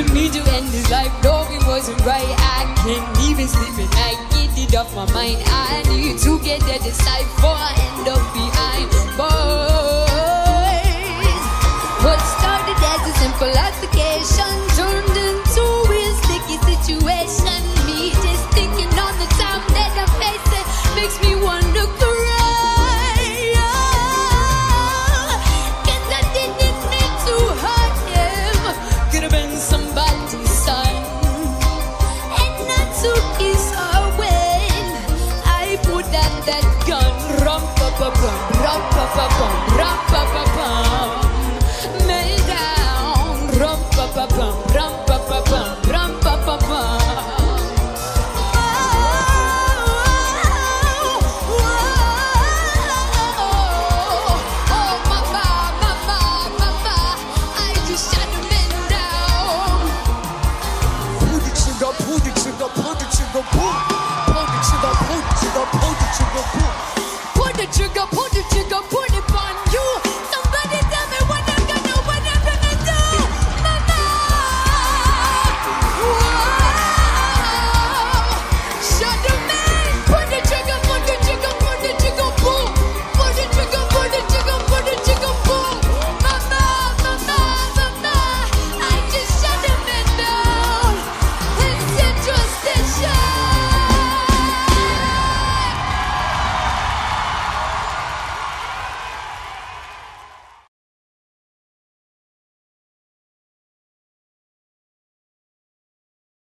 wanted me to end his life. No, it wasn't right. I can't even sleep at night. Get it off my mind. I need to get that decided. took his I put that gun. Rum, pa, pa, rum. trigger, pull. Pull the trigger, pull the trigger, pull the trigger, pull. Pull the trigger, pull the trigger, pull it by.